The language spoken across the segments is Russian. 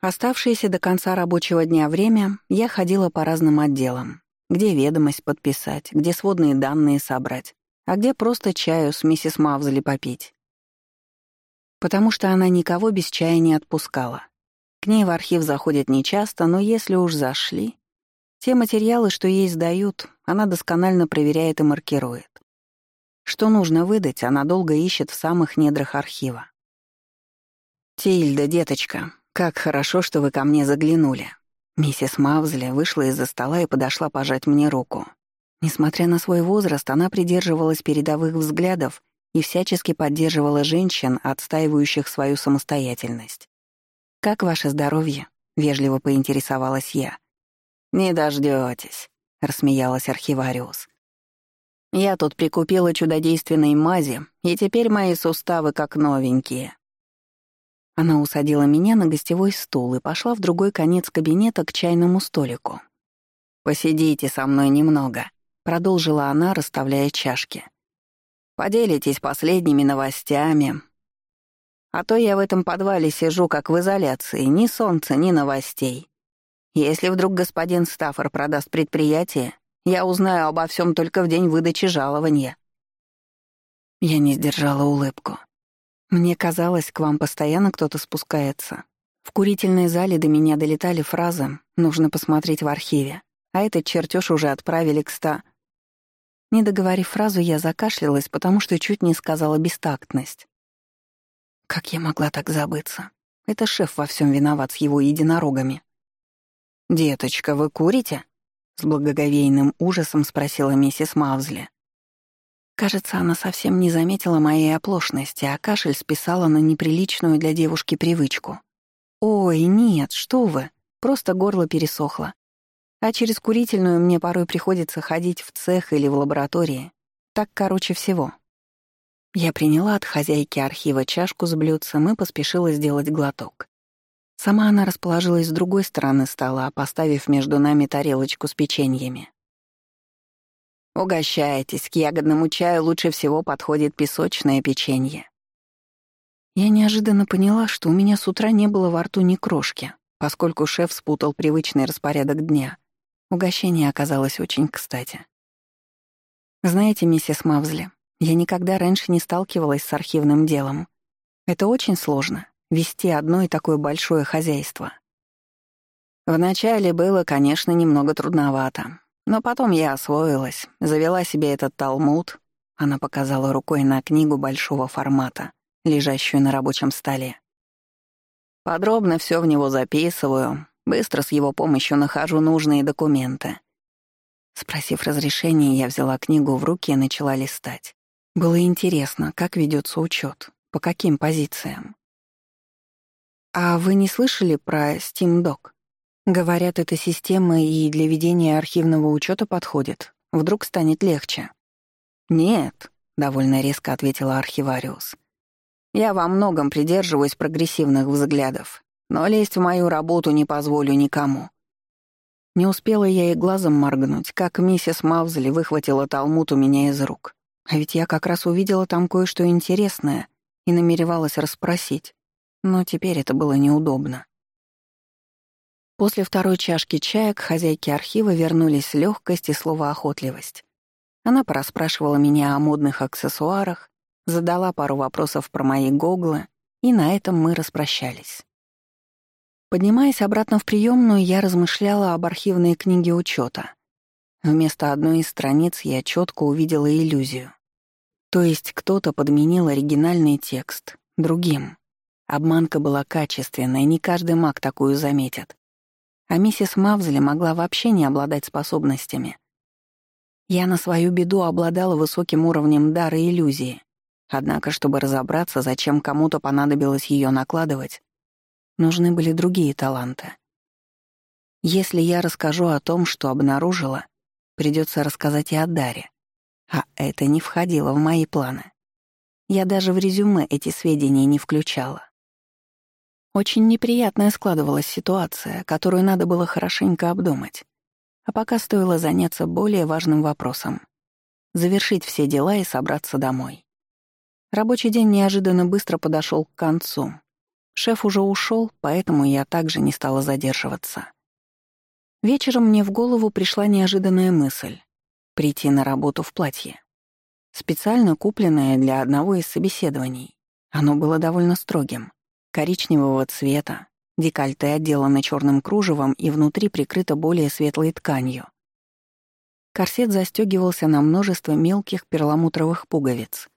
Оставшееся до конца рабочего дня время я ходила по разным отделам, где ведомость подписать, где сводные данные собрать, а где просто чаю с миссис Мавзли попить. Потому что она никого без чая не отпускала. К ней в архив заходят нечасто, но если уж зашли, те материалы, что ей сдают, она досконально проверяет и маркирует. Что нужно выдать, она долго ищет в самых недрах архива. «Тильда, деточка, как хорошо, что вы ко мне заглянули». Миссис Мавзли вышла из-за стола и подошла пожать мне руку. Несмотря на свой возраст, она придерживалась передовых взглядов и всячески поддерживала женщин, отстаивающих свою самостоятельность. «Как ваше здоровье?» — вежливо поинтересовалась я. «Не дождётесь», — рассмеялась архивариус. «Я тут прикупила чудодейственной мази, и теперь мои суставы как новенькие». Она усадила меня на гостевой стул и пошла в другой конец кабинета к чайному столику. «Посидите со мной немного», — продолжила она, расставляя чашки. «Поделитесь последними новостями. А то я в этом подвале сижу как в изоляции, ни солнца, ни новостей. Если вдруг господин Стаффор продаст предприятие, я узнаю обо всем только в день выдачи жалования». Я не сдержала улыбку. Мне казалось, к вам постоянно кто-то спускается. В курительной зале до меня долетали фразы «нужно посмотреть в архиве», а этот чертеж уже отправили к ста... Не договорив фразу, я закашлялась, потому что чуть не сказала бестактность. Как я могла так забыться? Это шеф во всем виноват с его единорогами. «Деточка, вы курите?» — с благоговейным ужасом спросила миссис Мавзли. Кажется, она совсем не заметила моей оплошности, а кашель списала на неприличную для девушки привычку. «Ой, нет, что вы, просто горло пересохло. А через курительную мне порой приходится ходить в цех или в лаборатории. Так короче всего». Я приняла от хозяйки архива чашку с блюдцем и поспешила сделать глоток. Сама она расположилась с другой стороны стола, поставив между нами тарелочку с печеньями. «Угощайтесь, к ягодному чаю лучше всего подходит песочное печенье». Я неожиданно поняла, что у меня с утра не было во рту ни крошки, поскольку шеф спутал привычный распорядок дня. Угощение оказалось очень кстати. Знаете, миссис Мавзли, я никогда раньше не сталкивалась с архивным делом. Это очень сложно вести одно и такое большое хозяйство. Вначале было, конечно, немного трудновато, но потом я освоилась, завела себе этот талмуд. Она показала рукой на книгу большого формата, лежащую на рабочем столе. Подробно все в него записываю, быстро с его помощью нахожу нужные документы. Спросив разрешения, я взяла книгу в руки и начала листать. Было интересно, как ведется учет, по каким позициям. «А вы не слышали про SteamDoc? Говорят, эта система и для ведения архивного учета подходит. Вдруг станет легче». «Нет», — довольно резко ответила архивариус. «Я во многом придерживаюсь прогрессивных взглядов, но лезть в мою работу не позволю никому». Не успела я и глазом моргнуть, как миссис Мавзли выхватила талмуд у меня из рук. А ведь я как раз увидела там кое-что интересное и намеревалась расспросить но теперь это было неудобно. После второй чашки чая к хозяйке архива вернулись легкость и словоохотливость. Она порасспрашивала меня о модных аксессуарах, задала пару вопросов про мои гоглы, и на этом мы распрощались. Поднимаясь обратно в приемную, я размышляла об архивной книге учета. Вместо одной из страниц я четко увидела иллюзию. То есть кто-то подменил оригинальный текст другим. Обманка была качественная, не каждый маг такую заметит. А миссис Мавзли могла вообще не обладать способностями. Я на свою беду обладала высоким уровнем дара иллюзии. Однако, чтобы разобраться, зачем кому-то понадобилось ее накладывать, нужны были другие таланты. Если я расскажу о том, что обнаружила, придется рассказать и о даре. А это не входило в мои планы. Я даже в резюме эти сведения не включала. Очень неприятная складывалась ситуация, которую надо было хорошенько обдумать. А пока стоило заняться более важным вопросом — завершить все дела и собраться домой. Рабочий день неожиданно быстро подошел к концу. Шеф уже ушел, поэтому я также не стала задерживаться. Вечером мне в голову пришла неожиданная мысль — прийти на работу в платье. Специально купленное для одного из собеседований. Оно было довольно строгим, коричневого цвета, декольте отделано черным кружевом и внутри прикрыто более светлой тканью. Корсет застегивался на множество мелких перламутровых пуговиц.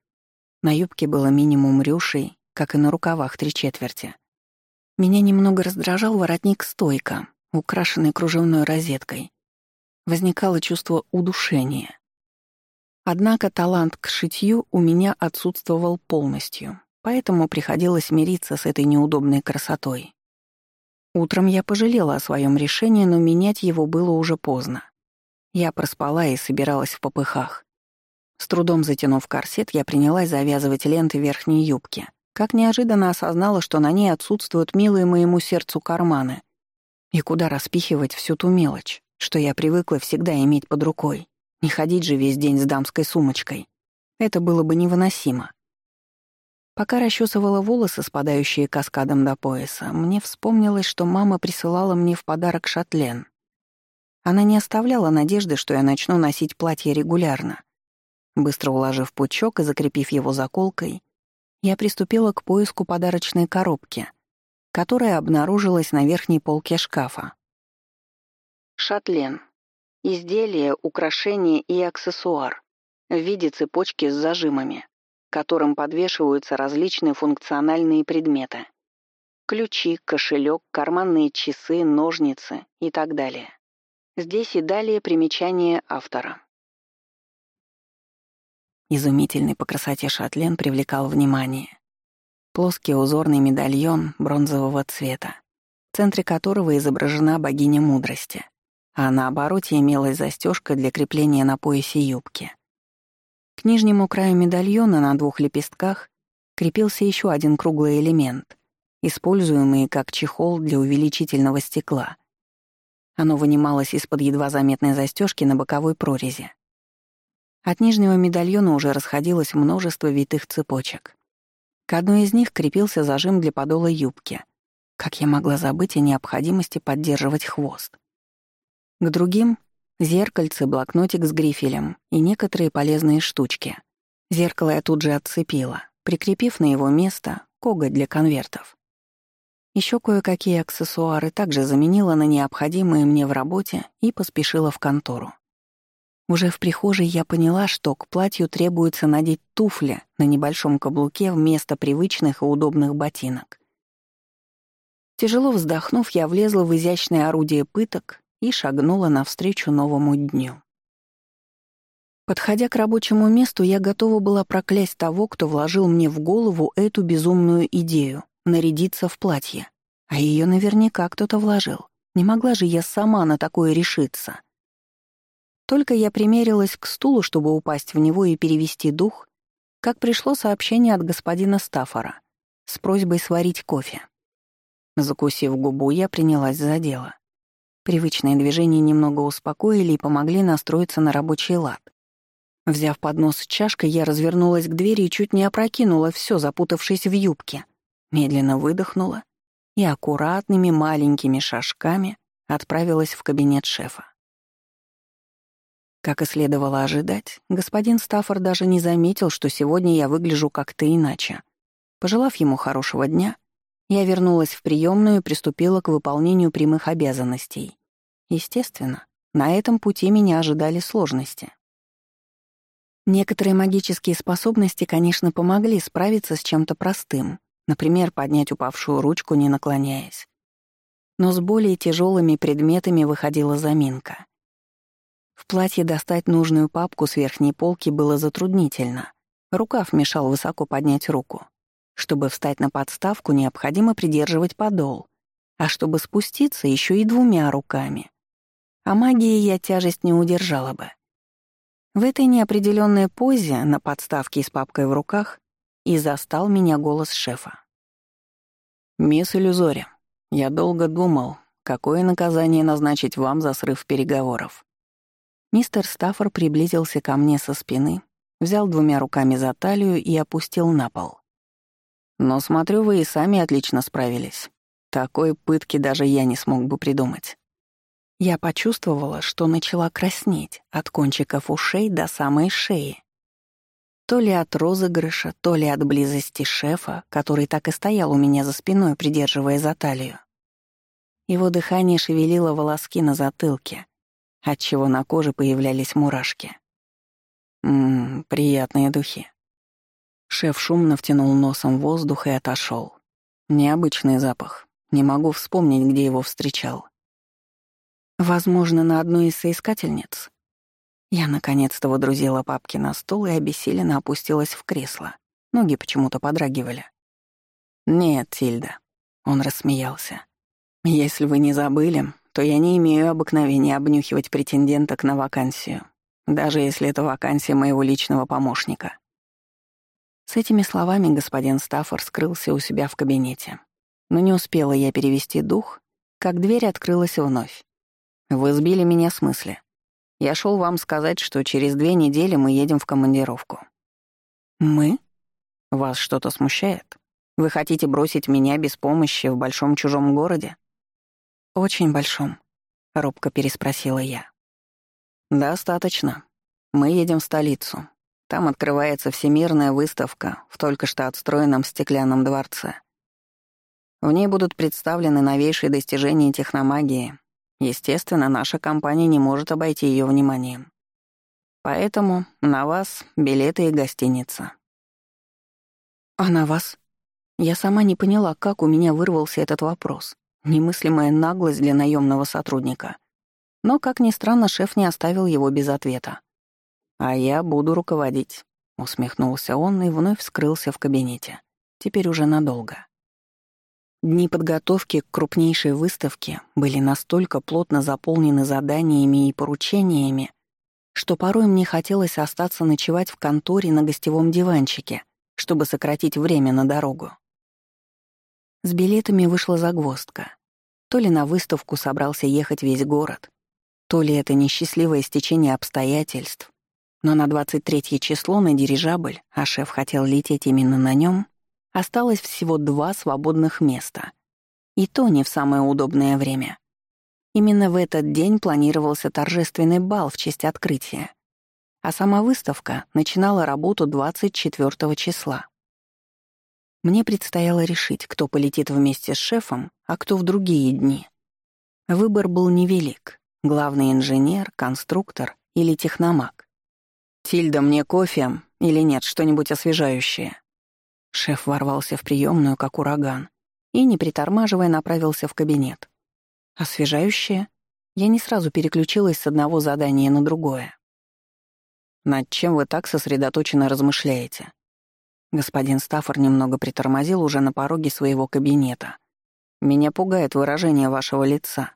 На юбке было минимум рюшей, как и на рукавах три четверти. Меня немного раздражал воротник стойка, украшенный кружевной розеткой. Возникало чувство удушения. Однако талант к шитью у меня отсутствовал полностью, поэтому приходилось мириться с этой неудобной красотой. Утром я пожалела о своем решении, но менять его было уже поздно. Я проспала и собиралась в попыхах. С трудом затянув корсет, я принялась завязывать ленты верхней юбки. Как неожиданно осознала, что на ней отсутствуют милые моему сердцу карманы. И куда распихивать всю ту мелочь, что я привыкла всегда иметь под рукой. Не ходить же весь день с дамской сумочкой. Это было бы невыносимо. Пока расчесывала волосы, спадающие каскадом до пояса, мне вспомнилось, что мама присылала мне в подарок шатлен. Она не оставляла надежды, что я начну носить платье регулярно. Быстро уложив пучок и закрепив его заколкой, я приступила к поиску подарочной коробки, которая обнаружилась на верхней полке шкафа. Шатлен. Изделие, украшение и аксессуар в виде цепочки с зажимами, которым подвешиваются различные функциональные предметы. Ключи, кошелек, карманные часы, ножницы и так далее. Здесь и далее примечание автора. Изумительный по красоте шатлен привлекал внимание. Плоский узорный медальон бронзового цвета, в центре которого изображена богиня мудрости, а на обороте имелась застежка для крепления на поясе юбки. К нижнему краю медальона на двух лепестках крепился еще один круглый элемент, используемый как чехол для увеличительного стекла — оно вынималось из-под едва заметной застежки на боковой прорези. От нижнего медальона уже расходилось множество витых цепочек. К одной из них крепился зажим для подола юбки. Как я могла забыть о необходимости поддерживать хвост? К другим — зеркальце, блокнотик с грифелем и некоторые полезные штучки. Зеркало я тут же отцепила, прикрепив на его место коготь для конвертов. Еще кое-какие аксессуары также заменила на необходимые мне в работе и поспешила в контору. Уже в прихожей я поняла, что к платью требуется надеть туфли на небольшом каблуке вместо привычных и удобных ботинок. Тяжело вздохнув, я влезла в изящное орудие пыток и шагнула навстречу новому дню. Подходя к рабочему месту, я готова была проклясть того, кто вложил мне в голову эту безумную идею нарядиться в платье. А ее наверняка кто-то вложил. Не могла же я сама на такое решиться. Только я примерилась к стулу, чтобы упасть в него и перевести дух, как пришло сообщение от господина Стаффора с просьбой сварить кофе. Закусив губу, я принялась за дело. Привычные движения немного успокоили и помогли настроиться на рабочий лад. Взяв поднос с чашкой, я развернулась к двери и чуть не опрокинула все, запутавшись в юбке. Медленно выдохнула и аккуратными маленькими шажками отправилась в кабинет шефа. Как и следовало ожидать, господин Стаффорд даже не заметил, что сегодня я выгляжу как-то иначе. Пожелав ему хорошего дня, я вернулась в приемную и приступила к выполнению прямых обязанностей. Естественно, на этом пути меня ожидали сложности. Некоторые магические способности, конечно, помогли справиться с чем-то простым, Например, поднять упавшую ручку, не наклоняясь. Но с более тяжелыми предметами выходила заминка. В платье достать нужную папку с верхней полки было затруднительно. Рукав мешал высоко поднять руку. Чтобы встать на подставку, необходимо придерживать подол, а чтобы спуститься, еще и двумя руками. А магией я тяжесть не удержала бы. В этой неопределенной позе, на подставке с папкой в руках, и застал меня голос шефа. «Мисс Иллюзори, я долго думал, какое наказание назначить вам за срыв переговоров». Мистер Стаффор приблизился ко мне со спины, взял двумя руками за талию и опустил на пол. Но смотрю, вы и сами отлично справились. Такой пытки даже я не смог бы придумать. Я почувствовала, что начала краснеть от кончиков ушей до самой шеи. То ли от розыгрыша, то ли от близости шефа, который так и стоял у меня за спиной, придерживая за талию. Его дыхание шевелило волоски на затылке, отчего на коже появлялись мурашки. Ммм, приятные духи. Шеф шумно втянул носом воздух и отошел. Необычный запах. Не могу вспомнить, где его встречал. Возможно, на одной из соискательниц. Я наконец-то водрузила папки на стол и обессиленно опустилась в кресло. Ноги почему-то подрагивали. «Нет, Тильда», — он рассмеялся. «Если вы не забыли, то я не имею обыкновения обнюхивать претенденток на вакансию, даже если это вакансия моего личного помощника». С этими словами господин Стаффор скрылся у себя в кабинете. Но не успела я перевести дух, как дверь открылась вновь. «Вы сбили меня с мысли. Я шел вам сказать, что через две недели мы едем в командировку». «Мы? Вас что-то смущает? Вы хотите бросить меня без помощи в большом чужом городе?» «Очень большом», — робко переспросила я. «Достаточно. Мы едем в столицу. Там открывается всемирная выставка в только что отстроенном стеклянном дворце. В ней будут представлены новейшие достижения техномагии. Естественно, наша компания не может обойти ее вниманием. Поэтому на вас билеты и гостиница». «А на вас?» Я сама не поняла, как у меня вырвался этот вопрос. Немыслимая наглость для наемного сотрудника. Но, как ни странно, шеф не оставил его без ответа. «А я буду руководить», — усмехнулся он и вновь скрылся в кабинете. Теперь уже надолго. Дни подготовки к крупнейшей выставке были настолько плотно заполнены заданиями и поручениями, что порой мне хотелось остаться ночевать в конторе на гостевом диванчике, чтобы сократить время на дорогу. С билетами вышла загвоздка. То ли на выставку собрался ехать весь город, то ли это несчастливое стечение обстоятельств. Но на 23 число на дирижабль, а шеф хотел лететь именно на нем, осталось всего два свободных места. И то не в самое удобное время. Именно в этот день планировался торжественный бал в честь открытия. А сама выставка начинала работу 24 числа. Мне предстояло решить, кто полетит вместе с шефом, а кто в другие дни. Выбор был невелик. Главный инженер, конструктор или техномаг. «Тильда, мне кофе или нет, что-нибудь освежающее?» Шеф ворвался в приемную, как ураган, и, не притормаживая, направился в кабинет. «Освежающее?» Я не сразу переключилась с одного задания на другое. «Над чем вы так сосредоточенно размышляете?» Господин Стаффор немного притормозил уже на пороге своего кабинета. «Меня пугает выражение вашего лица».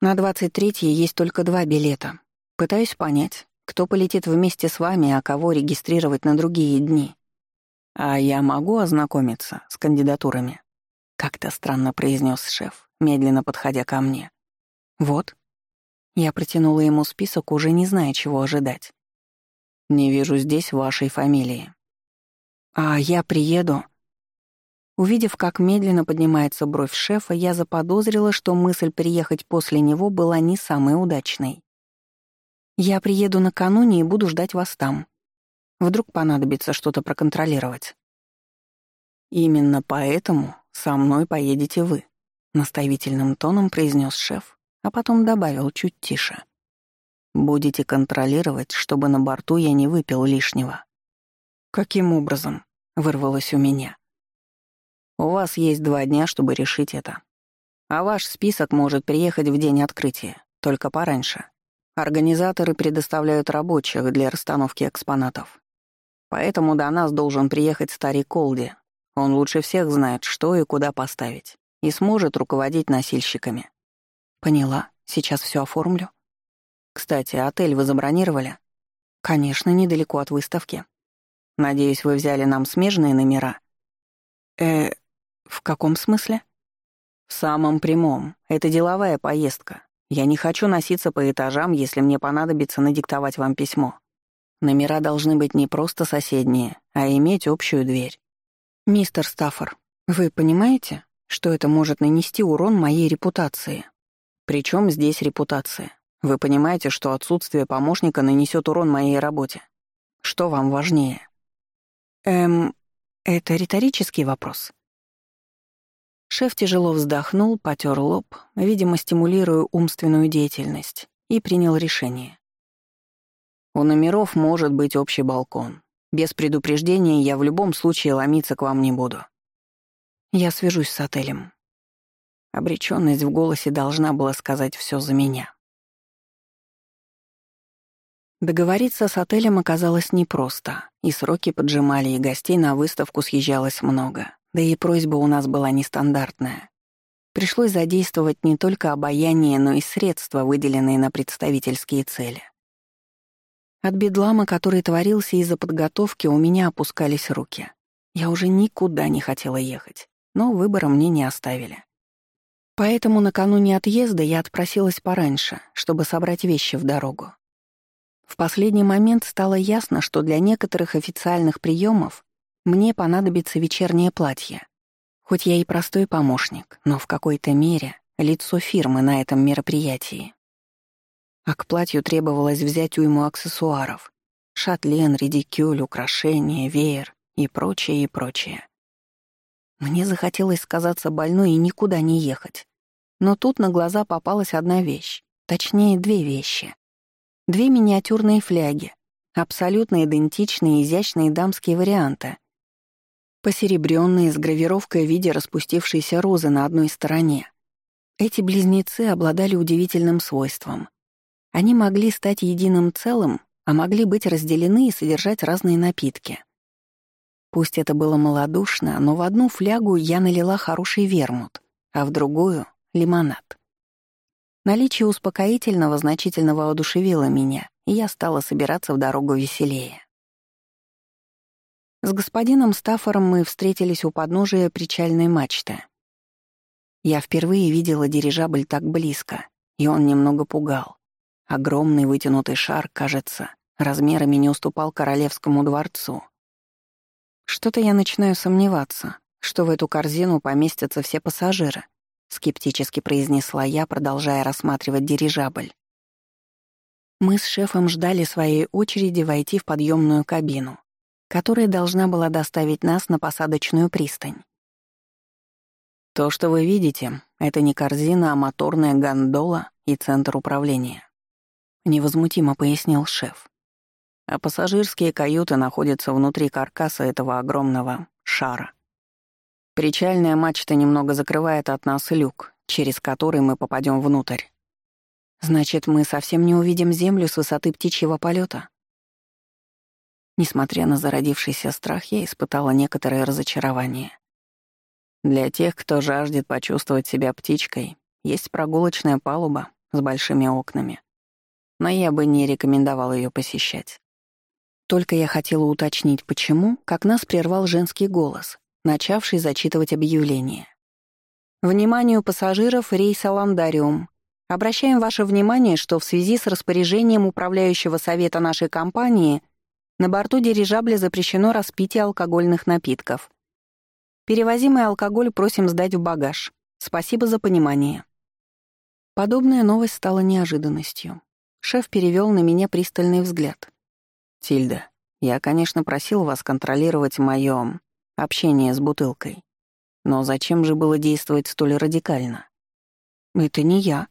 «На 23-е есть только два билета. Пытаюсь понять, кто полетит вместе с вами, а кого регистрировать на другие дни. А я могу ознакомиться с кандидатурами?» Как-то странно произнес шеф, медленно подходя ко мне. «Вот». Я протянула ему список, уже не зная, чего ожидать. «Не вижу здесь вашей фамилии», а я приеду. Увидев, как медленно поднимается бровь шефа, я заподозрила, что мысль приехать после него была не самой удачной. Я приеду накануне и буду ждать вас там. Вдруг понадобится что-то проконтролировать. Именно поэтому со мной поедете вы, наставительным тоном произнес шеф, а потом добавил чуть тише. Будете контролировать, чтобы на борту я не выпил лишнего. «Каким образом?» — вырвалось у меня. «У вас есть два дня, чтобы решить это. А ваш список может приехать в день открытия, только пораньше. Организаторы предоставляют рабочих для расстановки экспонатов. Поэтому до нас должен приехать старик Колди. Он лучше всех знает, что и куда поставить, и сможет руководить носильщиками». «Поняла. Сейчас все оформлю». «Кстати, отель вы забронировали?» «Конечно, недалеко от выставки. Надеюсь, вы взяли нам смежные номера?» «Э, в каком смысле?» «В самом прямом. Это деловая поездка. Я не хочу носиться по этажам, если мне понадобится надиктовать вам письмо. Номера должны быть не просто соседние, а иметь общую дверь». «Мистер Стаффор, вы понимаете, что это может нанести урон моей репутации?» «Причем здесь репутация? Вы понимаете, что отсутствие помощника нанесет урон моей работе? Что вам важнее?» «Эм, это риторический вопрос?» Шеф тяжело вздохнул, потер лоб, видимо, стимулируя умственную деятельность, и принял решение. «У номеров может быть общий балкон. Без предупреждения я в любом случае ломиться к вам не буду. Я свяжусь с отелем». Обречённость в голосе должна была сказать всё за меня. Договориться с отелем оказалось непросто, и сроки поджимали, и гостей на выставку съезжалось много. Да и просьба у нас была нестандартная. Пришлось задействовать не только обаяние, но и средства, выделенные на представительские цели. От бедлама, который творился из-за подготовки, у меня опускались руки. Я уже никуда не хотела ехать, но выбора мне не оставили. Поэтому накануне отъезда я отпросилась пораньше, чтобы собрать вещи в дорогу. В последний момент стало ясно, что для некоторых официальных приемов мне понадобится вечернее платье. Хоть я и простой помощник, но в какой-то мере лицо фирмы на этом мероприятии. А к платью требовалось взять уйму аксессуаров. Шатлен, редикюль, украшения, веер и прочее, и прочее. Мне захотелось сказаться больной и никуда не ехать. Но тут на глаза попалась одна вещь, точнее, две вещи. Две миниатюрные фляги, абсолютно идентичные изящные дамские варианты, посеребрённые с гравировкой в виде распустившейся розы на одной стороне. Эти близнецы обладали удивительным свойством. Они могли стать единым целым, а могли быть разделены и содержать разные напитки. Пусть это было малодушно, но в одну флягу я налила хороший вермут, а в другую — лимонад. Наличие успокоительного значительно воодушевило меня, и я стала собираться в дорогу веселее. С господином Стаффором мы встретились у подножия причальной мачты. Я впервые видела дирижабль так близко, и он немного пугал. Огромный вытянутый шар, кажется, размерами не уступал королевскому дворцу. Что-то я начинаю сомневаться, что в эту корзину поместятся все пассажиры, скептически произнесла я, продолжая рассматривать дирижабль. Мы с шефом ждали своей очереди войти в подъемную кабину которая должна была доставить нас на посадочную пристань. То, что вы видите, это не корзина, а моторная гондола и центр управления. Невозмутимо пояснил шеф. А пассажирские каюты находятся внутри каркаса этого огромного шара. Причальная мачта немного закрывает от нас люк, через который мы попадем внутрь. Значит, мы совсем не увидим Землю с высоты птичьего полета. Несмотря на зародившийся страх, я испытала некоторое разочарование. Для тех, кто жаждет почувствовать себя птичкой, есть прогулочная палуба с большими окнами. Но я бы не рекомендовала ее посещать. Только я хотела уточнить, почему, как нас прервал женский голос, начавший зачитывать объявление. «Вниманию пассажиров рейса «Ландариум». Обращаем ваше внимание, что в связи с распоряжением управляющего совета нашей компании на борту дирижабля запрещено распитие алкогольных напитков. Перевозимый алкоголь просим сдать в багаж. Спасибо за понимание. Подобная новость стала неожиданностью. Шеф перевел на меня пристальный взгляд. «Тильда, я, конечно, просил вас контролировать моё общение с бутылкой. Но зачем же было действовать столь радикально?» «Это не я».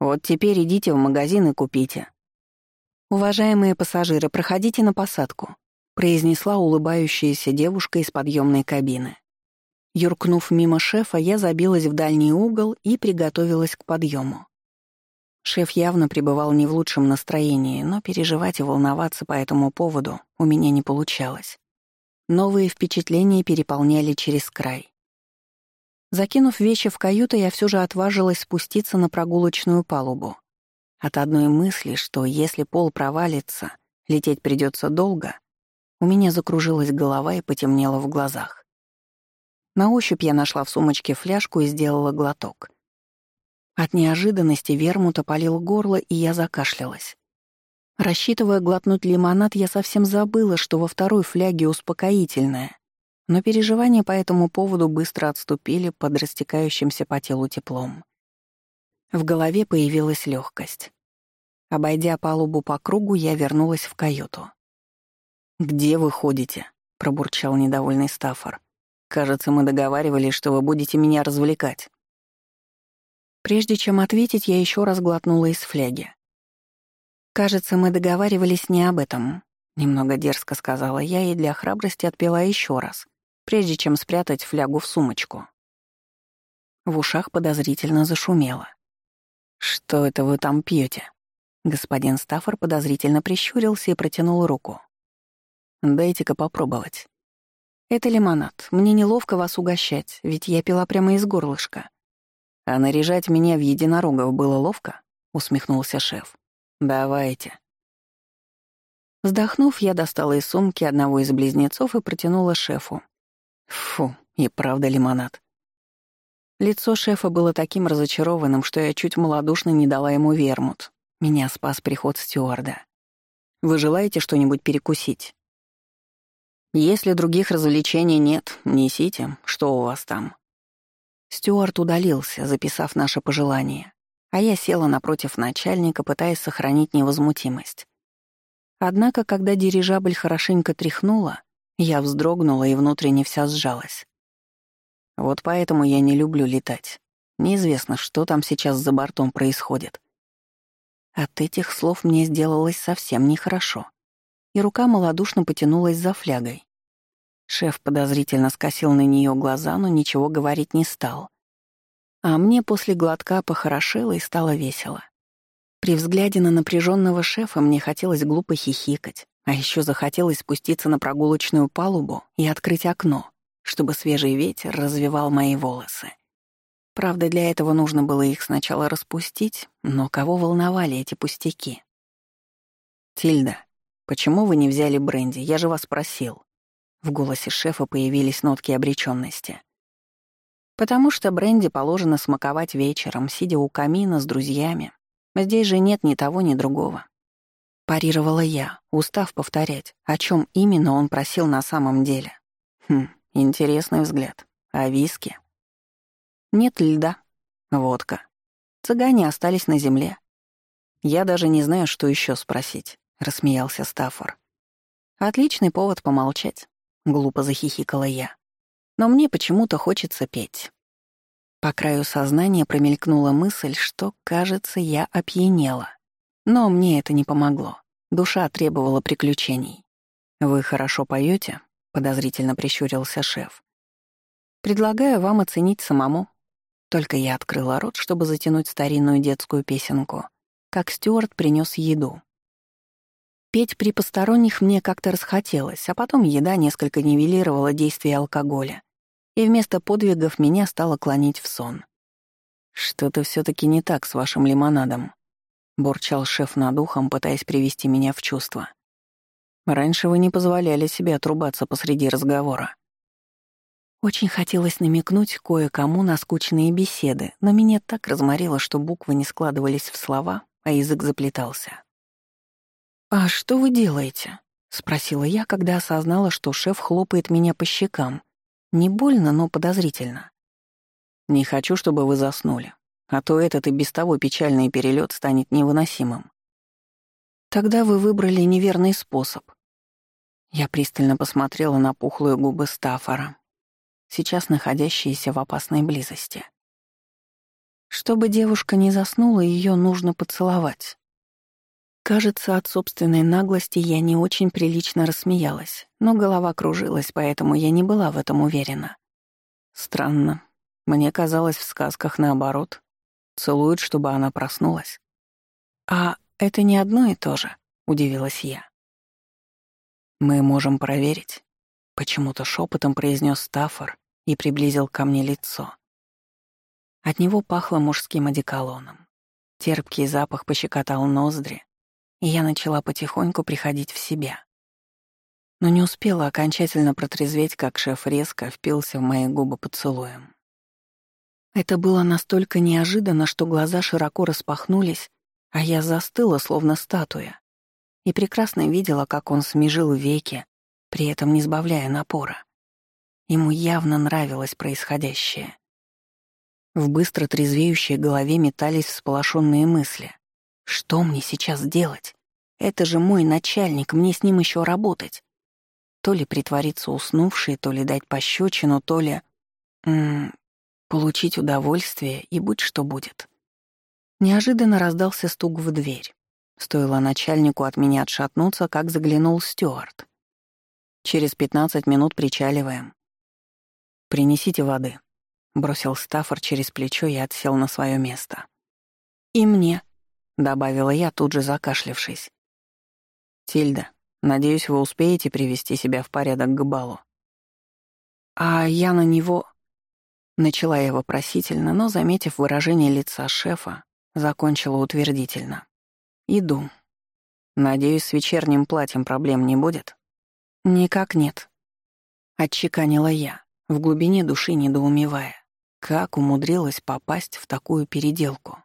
«Вот теперь идите в магазин и купите. «Уважаемые пассажиры, проходите на посадку», — произнесла улыбающаяся девушка из подъемной кабины. Юркнув мимо шефа, я забилась в дальний угол и приготовилась к подъему. Шеф явно пребывал не в лучшем настроении, но переживать и волноваться по этому поводу у меня не получалось. Новые впечатления переполняли через край. Закинув вещи в каюту, я все же отважилась спуститься на прогулочную палубу. От одной мысли, что если пол провалится, лететь придется долго, у меня закружилась голова и потемнело в глазах. На ощупь я нашла в сумочке фляжку и сделала глоток. От неожиданности вермут опалил горло, и я закашлялась. Рассчитывая глотнуть лимонад, я совсем забыла, что во второй фляге успокоительное. но переживания по этому поводу быстро отступили под растекающимся по телу теплом. В голове появилась легкость. Обойдя палубу по кругу, я вернулась в каюту. «Где вы ходите?» — пробурчал недовольный Стаффор. «Кажется, мы договаривались, что вы будете меня развлекать». Прежде чем ответить, я еще раз глотнула из фляги. «Кажется, мы договаривались не об этом», — немного дерзко сказала я и для храбрости отпила еще раз, прежде чем спрятать флягу в сумочку. В ушах подозрительно зашумело. «Что это вы там пьете? Господин Стаффор подозрительно прищурился и протянул руку. «Дайте-ка попробовать». «Это лимонад. Мне неловко вас угощать, ведь я пила прямо из горлышка». «А наряжать меня в единорогов было ловко?» — усмехнулся шеф. «Давайте». Вздохнув, я достала из сумки одного из близнецов и протянула шефу. Фу, и правда лимонад. Лицо шефа было таким разочарованным, что я чуть малодушно не дала ему вермут. Меня спас приход стюарда. «Вы желаете что-нибудь перекусить?» «Если других развлечений нет, несите. Что у вас там?» Стюарт удалился, записав наше пожелание, а я села напротив начальника, пытаясь сохранить невозмутимость. Однако, когда дирижабль хорошенько тряхнула, я вздрогнула и внутренне вся сжалась. Вот поэтому я не люблю летать. Неизвестно, что там сейчас за бортом происходит. От этих слов мне сделалось совсем нехорошо, и рука малодушно потянулась за флягой. Шеф подозрительно скосил на нее глаза, но ничего говорить не стал. А мне после глотка похорошело и стало весело. При взгляде на напряженного шефа мне хотелось глупо хихикать, а еще захотелось спуститься на прогулочную палубу и открыть окно, чтобы свежий ветер развивал мои волосы. Правда, для этого нужно было их сначала распустить, но кого волновали эти пустяки? «Тильда, почему вы не взяли бренди? Я же вас просил». В голосе шефа появились нотки обречённости. «Потому что бренди положено смаковать вечером, сидя у камина с друзьями. Здесь же нет ни того, ни другого». Парировала я, устав повторять, о чем именно он просил на самом деле. Хм, интересный взгляд. А виски? Нет льда. Водка. Цыгане остались на земле. Я даже не знаю, что еще спросить, рассмеялся Стаффор. Отличный повод помолчать, глупо захихикала я. Но мне почему-то хочется петь. По краю сознания промелькнула мысль, что, кажется, я опьянела. Но мне это не помогло. Душа требовала приключений. «Вы хорошо поете? подозрительно прищурился шеф. «Предлагаю вам оценить самому», только я открыла рот, чтобы затянуть старинную детскую песенку, как Стюарт принес еду. Петь при посторонних мне как-то расхотелось, а потом еда несколько нивелировала действие алкоголя, и вместо подвигов меня стало клонить в сон. «Что-то все таки не так с вашим лимонадом», — бурчал шеф над ухом, пытаясь привести меня в чувство. «Раньше вы не позволяли себе отрубаться посреди разговора». Очень хотелось намекнуть кое-кому на скучные беседы, но меня так разморило, что буквы не складывались в слова, а язык заплетался. «А что вы делаете?» — спросила я, когда осознала, что шеф хлопает меня по щекам. Не больно, но подозрительно. «Не хочу, чтобы вы заснули, а то этот и без того печальный перелет станет невыносимым». «Тогда вы выбрали неверный способ». Я пристально посмотрела на пухлые губы Стаффора, сейчас находящиеся в опасной близости. Чтобы девушка не заснула, ее нужно поцеловать. Кажется, от собственной наглости я не очень прилично рассмеялась, но голова кружилась, поэтому я не была в этом уверена. Странно. Мне казалось, в сказках наоборот. Целуют, чтобы она проснулась. «А это не одно и то же», — удивилась я. «Мы можем проверить», — почему-то шепотом произнес Стаффор, и приблизил ко мне лицо. От него пахло мужским одеколоном. Терпкий запах пощекотал ноздри, и я начала потихоньку приходить в себя. Но не успела окончательно протрезветь, как шеф резко впился в мои губы поцелуем. Это было настолько неожиданно, что глаза широко распахнулись, а я застыла, словно статуя, и прекрасно видела, как он смежил веки, при этом не сбавляя напора. Ему явно нравилось происходящее. В быстро трезвеющей голове метались всполошенные мысли. Что мне сейчас делать? Это же мой начальник, мне с ним еще работать. То ли притвориться уснувшей, то ли дать пощечину, то ли... М -м, получить удовольствие и будь что будет. Неожиданно раздался стук в дверь. Стоило начальнику от меня отшатнуться, как заглянул Стюарт. «Через пятнадцать минут причаливаем. Принесите воды», — бросил Стаффор через плечо и отсел на свое место. «И мне», — добавила я, тут же закашлявшись. «Тильда, надеюсь, вы успеете привести себя в порядок к балу». «А я на него...» Начала я вопросительно, но, заметив выражение лица шефа, закончила утвердительно. «Иду. Надеюсь, с вечерним платьем проблем не будет?» «Никак нет», — отчеканила я, в глубине души недоумевая, как умудрилась попасть в такую переделку.